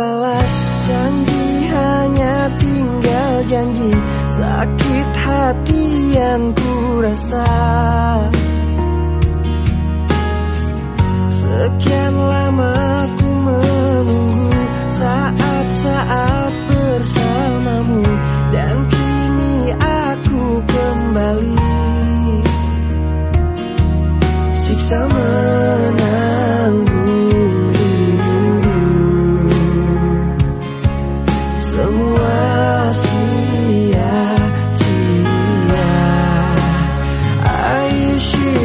balas janji hanya tinggal janji. Sakit hati yang ku rasa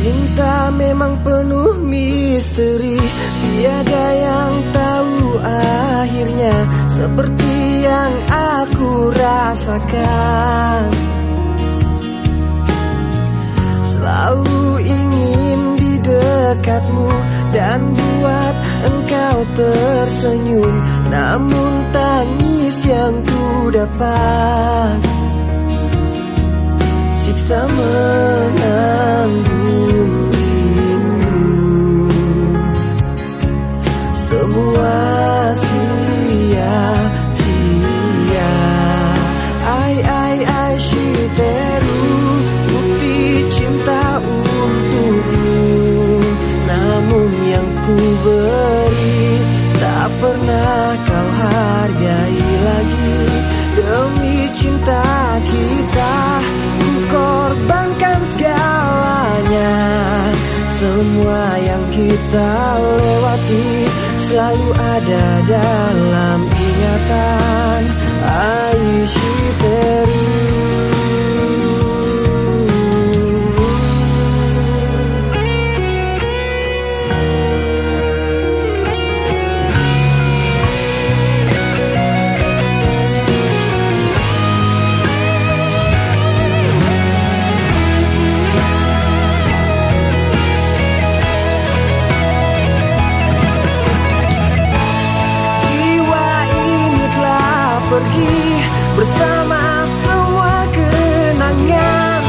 Cinta memang penuh misteri. Tiada yang tahu akhirnya Seperti yang aku rasakan. Selalu ingin di dekatmu Dan buat engkau tersenyum. Namun tangis yang ku dapat. Siksa menanggung ku beri. Tak pernah kau hargai lagi. Demi cinta kita Ku korbankan segalanya. Semua yang kita lewati Selalu ada dalam ingatan. Aisyah pergi bersama semua kenangan.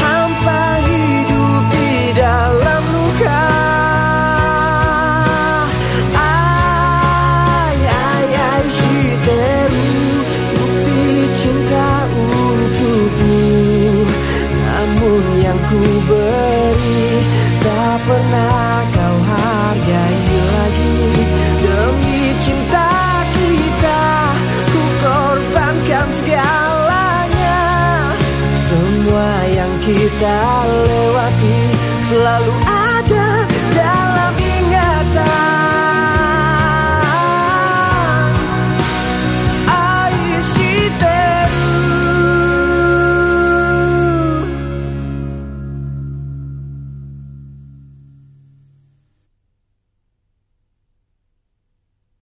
Hampa hidup di dalam luka. Ay ay ay shiteru bukti cinta untukmu. Namun yang ku beri kita lewati selalu